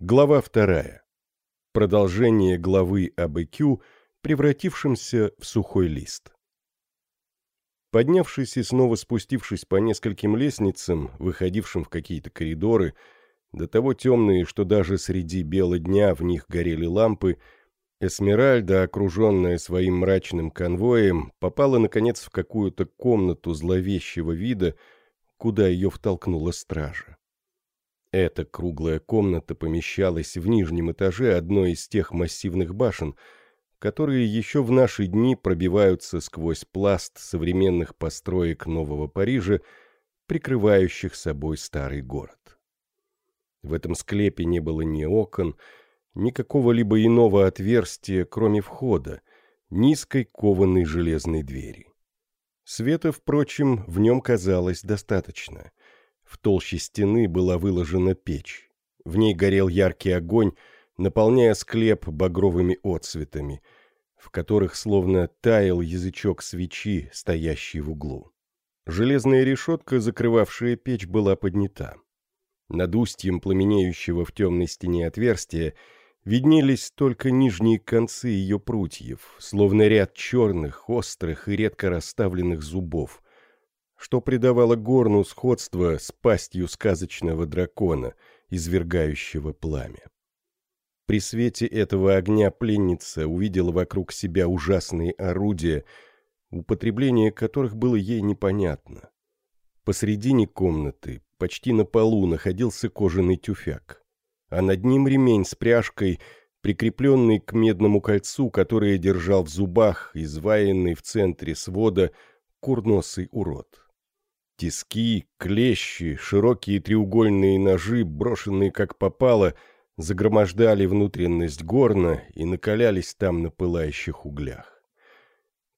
Глава вторая. Продолжение главы об ЭКЮ, превратившемся в сухой лист. Поднявшись и снова спустившись по нескольким лестницам, выходившим в какие-то коридоры, до того темные, что даже среди бела дня в них горели лампы, Эсмеральда, окруженная своим мрачным конвоем, попала, наконец, в какую-то комнату зловещего вида, куда ее втолкнула стража. Эта круглая комната помещалась в нижнем этаже одной из тех массивных башен, которые еще в наши дни пробиваются сквозь пласт современных построек Нового Парижа, прикрывающих собой старый город. В этом склепе не было ни окон, ни какого-либо иного отверстия, кроме входа, низкой кованой железной двери. Света, впрочем, в нем казалось достаточно. В толще стены была выложена печь. В ней горел яркий огонь, наполняя склеп багровыми отцветами, в которых словно таял язычок свечи, стоящий в углу. Железная решетка, закрывавшая печь, была поднята. Над устьем пламенеющего в темной стене отверстия виднелись только нижние концы ее прутьев, словно ряд черных, острых и редко расставленных зубов, что придавало горну сходство с пастью сказочного дракона, извергающего пламя. При свете этого огня пленница увидела вокруг себя ужасные орудия, употребление которых было ей непонятно. Посредине комнаты, почти на полу, находился кожаный тюфяк, а над ним ремень с пряжкой, прикрепленный к медному кольцу, которое держал в зубах, изваянный в центре свода, курносый урод. Тиски, клещи, широкие треугольные ножи, брошенные как попало, загромождали внутренность горна и накалялись там на пылающих углях.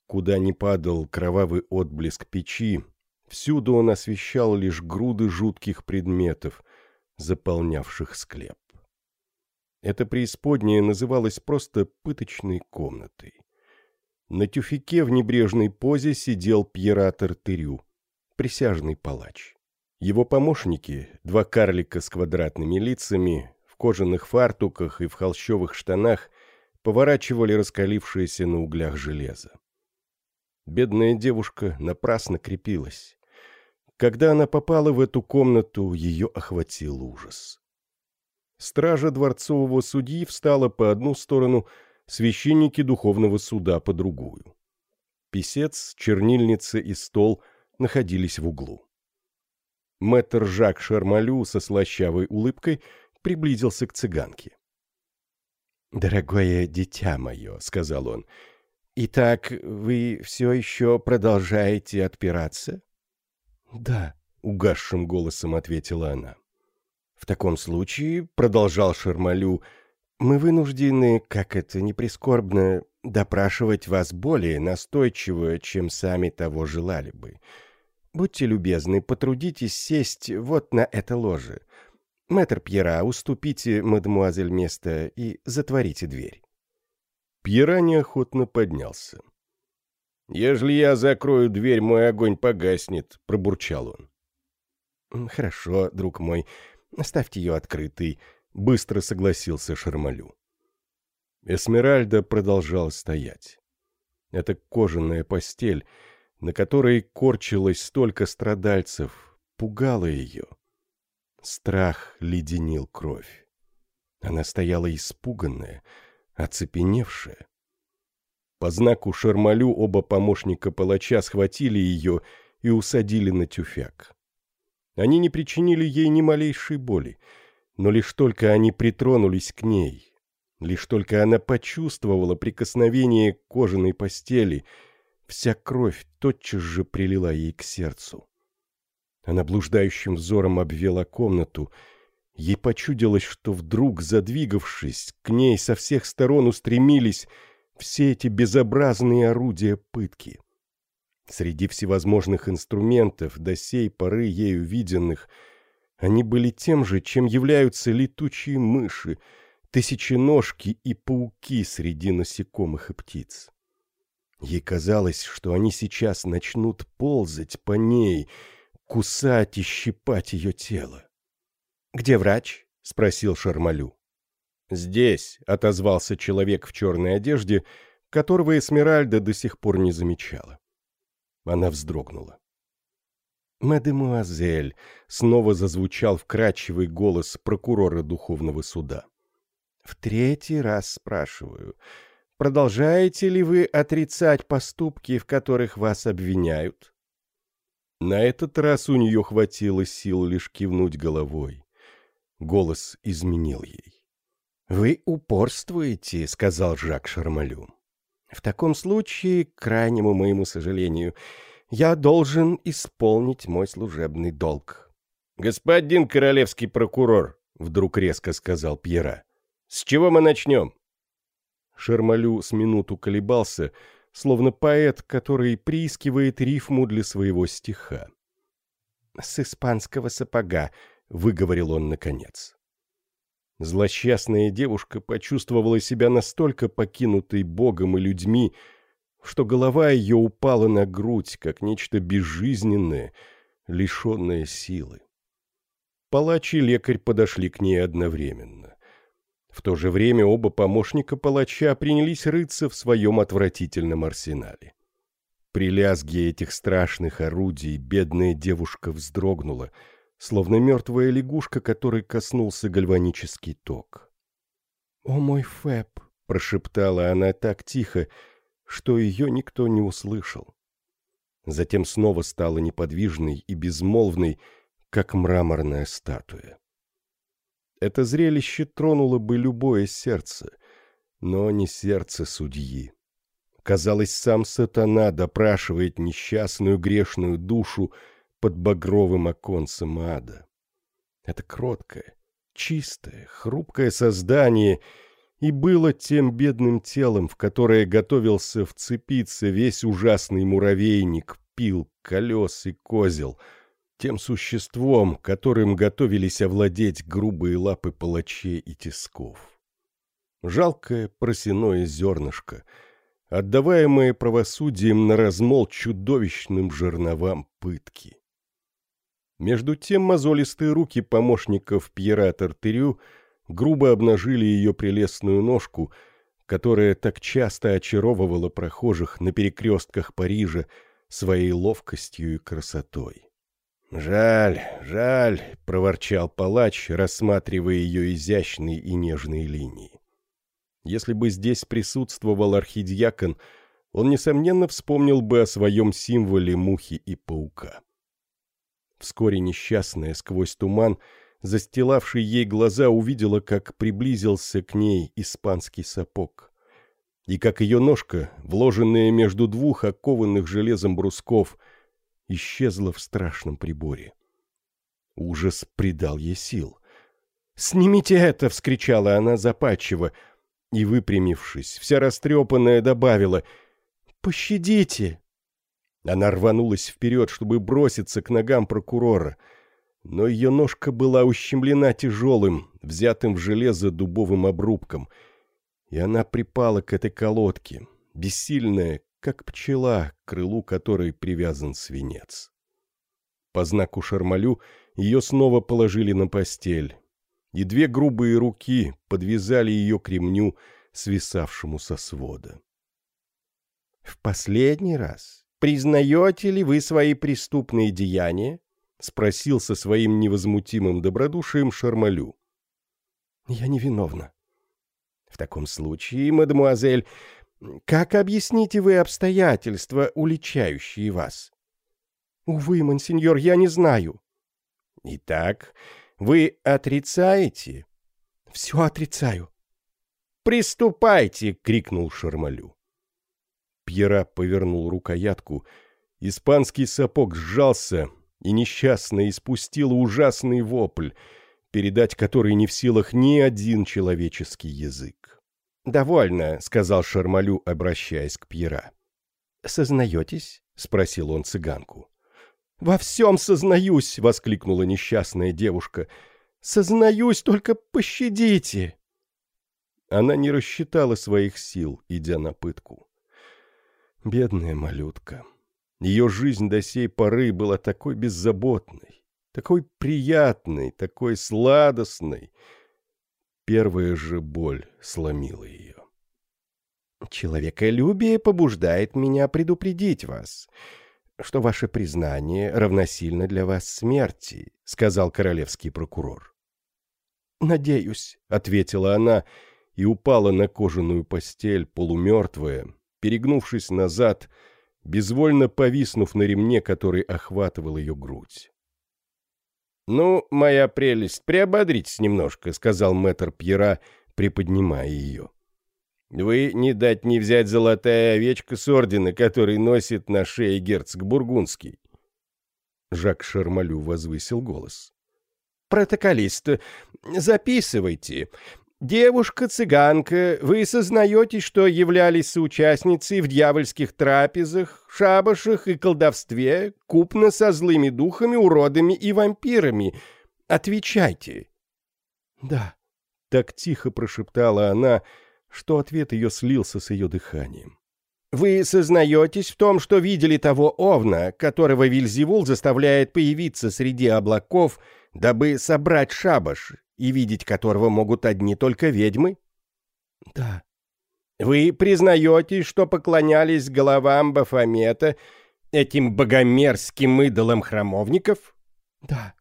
Куда ни падал кровавый отблеск печи, всюду он освещал лишь груды жутких предметов, заполнявших склеп. Эта преисподняя называлась просто пыточной комнатой. На тюфике в небрежной позе сидел Пьератор Тырю — присяжный палач. Его помощники, два карлика с квадратными лицами, в кожаных фартуках и в холщовых штанах, поворачивали раскалившееся на углях железо. Бедная девушка напрасно крепилась. Когда она попала в эту комнату, ее охватил ужас. Стража дворцового судьи встала по одну сторону, священники духовного суда по другую. Писец, чернильница и стол находились в углу. Мэтр Жак Шармалю со слащавой улыбкой приблизился к цыганке. «Дорогое дитя мое», — сказал он, — «итак вы все еще продолжаете отпираться?» «Да», — угасшим голосом ответила она. «В таком случае», — продолжал Шармалю, — «мы вынуждены, как это ни прискорбно, допрашивать вас более настойчиво, чем сами того желали бы. Будьте любезны, потрудитесь сесть вот на это ложе. Мэтр Пьера, уступите мадемуазель место и затворите дверь». Пьера неохотно поднялся. «Ежели я закрою дверь, мой огонь погаснет», — пробурчал он. «Хорошо, друг мой, оставьте ее открытой», — быстро согласился Шармалю. Эсмеральда продолжала стоять. Это кожаная постель — на которой корчилось столько страдальцев, пугало ее. Страх леденил кровь. Она стояла испуганная, оцепеневшая. По знаку Шармалю оба помощника палача схватили ее и усадили на тюфяк. Они не причинили ей ни малейшей боли, но лишь только они притронулись к ней, лишь только она почувствовала прикосновение кожаной постели — Вся кровь тотчас же прилила ей к сердцу. Она блуждающим взором обвела комнату. Ей почудилось, что вдруг, задвигавшись, к ней со всех сторон устремились все эти безобразные орудия пытки. Среди всевозможных инструментов, до сей поры ею виденных, они были тем же, чем являются летучие мыши, тысяченожки и пауки среди насекомых и птиц. Ей казалось, что они сейчас начнут ползать по ней, кусать и щипать ее тело. «Где врач?» — спросил Шармалю. «Здесь», — отозвался человек в черной одежде, которого Эсмеральда до сих пор не замечала. Она вздрогнула. «Мадемуазель», — снова зазвучал вкрадчивый голос прокурора Духовного суда. «В третий раз спрашиваю, продолжаете ли вы отрицать поступки, в которых вас обвиняют?» На этот раз у нее хватило сил лишь кивнуть головой. Голос изменил ей. «Вы упорствуете», — сказал Жак Шармалю. «В таком случае, к крайнему моему сожалению, я должен исполнить мой служебный долг». «Господин королевский прокурор», — вдруг резко сказал Пьера, — «с чего мы начнем?» Шармалю с минуту колебался, словно поэт, который приискивает рифму для своего стиха. «С испанского сапога», — выговорил он наконец. Злосчастная девушка почувствовала себя настолько покинутой Богом и людьми, что голова ее упала на грудь, как нечто безжизненное, лишенное силы. Палач и лекарь подошли к ней одновременно. В то же время оба помощника палача принялись рыться в своем отвратительном арсенале. При лязге этих страшных орудий бедная девушка вздрогнула — словно мертвая лягушка, которой коснулся гальванический ток. «О мой Фэб!» — прошептала она так тихо, что ее никто не услышал. Затем снова стала неподвижной и безмолвной, как мраморная статуя. Это зрелище тронуло бы любое сердце, но не сердце судьи. Казалось, сам сатана допрашивает несчастную грешную душу, под багровым оконцем ада. Это кроткое, чистое, хрупкое создание и было тем бедным телом, в которое готовился вцепиться весь ужасный муравейник, пил, колес и козел, тем существом, которым готовились овладеть грубые лапы палачей и тисков. Жалкое просяное зернышко, отдаваемое правосудием на размол чудовищным жерновам пытки. Между тем мозолистые руки помощников Пьера Тартырю грубо обнажили ее прелестную ножку, которая так часто очаровывала прохожих на перекрестках Парижа своей ловкостью и красотой. «Жаль, жаль», — проворчал палач, рассматривая ее изящные и нежные линии. Если бы здесь присутствовал архидиакон, он, несомненно, вспомнил бы о своем символе мухи и паука. Вскоре несчастная сквозь туман, застилавший ей глаза, увидела, как приблизился к ней испанский сапог. И как ее ножка, вложенная между двух окованных железом брусков, исчезла в страшном приборе. Ужас придал ей сил. «Снимите это!» — вскричала она западчиво, и, выпрямившись, вся растрепанная добавила «Пощадите!» Она рванулась вперед, чтобы броситься к ногам прокурора, но ее ножка была ущемлена тяжелым, взятым в железо дубовым обрубком, и она припала к этой колодке, бессильная, как пчела, к крылу которой привязан свинец. По знаку Шармалю ее снова положили на постель, и две грубые руки подвязали ее к ремню, свисавшему со свода. «В последний раз признаете ли вы свои преступные деяния?» — спросил со своим невозмутимым добродушием Шармалю. «Я невиновна». «В таком случае, мадемуазель, как объясните вы обстоятельства, уличающие вас?» «Увы, мансиньор, я не знаю». «Итак, вы отрицаете?» «Все отрицаю». «Приступайте!» — крикнул Шармалю. Пьера повернул рукоятку. Испанский сапог сжался, и несчастно испустил ужасный вопль, передать который не в силах ни один человеческий язык. «Довольно», — сказал Шармалю, обращаясь к Пьера. «Сознаетесь?» — спросил он цыганку. «Во всем сознаюсь!» — воскликнула несчастная девушка. «Сознаюсь, только пощадите!» Она не рассчитала своих сил, идя на пытку. Бедная малютка. Ее жизнь до сей поры была такой беззаботной, такой приятной, такой сладостной. Первая же боль сломила ее. «Человеколюбие побуждает меня предупредить вас, что ваше признание равносильно для вас смерти», — сказал королевский прокурор. «Надеюсь», — ответила она и упала на кожаную постель, полумертвая, перегнувшись назад, безвольно повиснув на ремне, который охватывал ее грудь. «Ну, моя прелесть, приободритесь немножко», — сказал мэтр Пьера, приподнимая ее. «Вы не дать не взять золотая овечка с ордена, который носит на шее герцог Бургундский». Жак Шармалю возвысил голос. «Протоколист, записывайте. Девушка-цыганка, вы сознаете, что являлись соучастницей в дьявольских трапезах, шабашах и колдовстве, купно со злыми духами, уродами и вампирами. Отвечайте. Да, так тихо прошептала она, что ответ ее слился с ее дыханием. Вы сознаетесь в том, что видели того овна, которого Вильзевул заставляет появиться среди облаков, дабы собрать шабаш и видеть которого могут одни только ведьмы? Да. Вы признаете, что поклонялись головам Бафомета, этим богомерзким идолам храмовников? Да.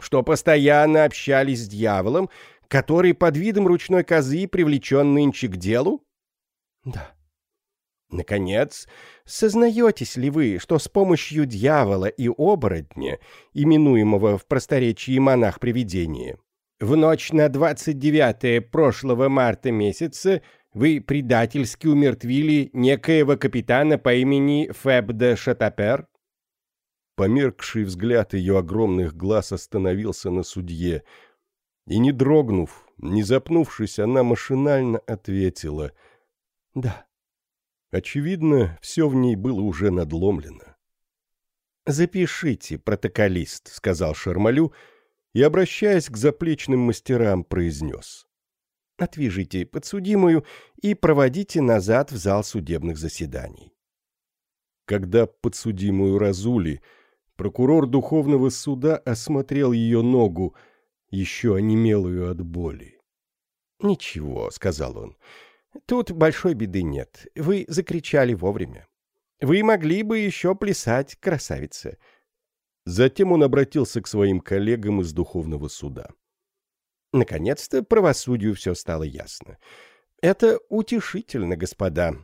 Что постоянно общались с дьяволом, который под видом ручной козы привлечен нынче к делу? Да. Наконец, сознаетесь ли вы, что с помощью дьявола и оборотня, именуемого в просторечии монах-привидение, в ночь на 29 прошлого марта месяца вы предательски умертвили некоего капитана по имени Феб де Шатапер? Померкший взгляд ее огромных глаз остановился на судье, и, не дрогнув, не запнувшись, она машинально ответила «Да». Очевидно, все в ней было уже надломлено. «Запишите, протоколист», — сказал Шармалю, — и, обращаясь к заплечным мастерам, произнес. «Отвяжите подсудимую и проводите назад в зал судебных заседаний». Когда подсудимую разули, прокурор духовного суда осмотрел ее ногу, еще онемелую от боли. «Ничего», — сказал он, — «тут большой беды нет. Вы закричали вовремя. Вы могли бы еще плясать, красавица. Затем он обратился к своим коллегам из духовного суда. Наконец-то правосудию все стало ясно. Это утешительно, господа.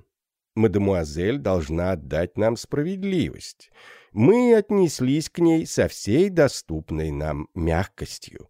Мадемуазель должна отдать нам справедливость. Мы отнеслись к ней со всей доступной нам мягкостью.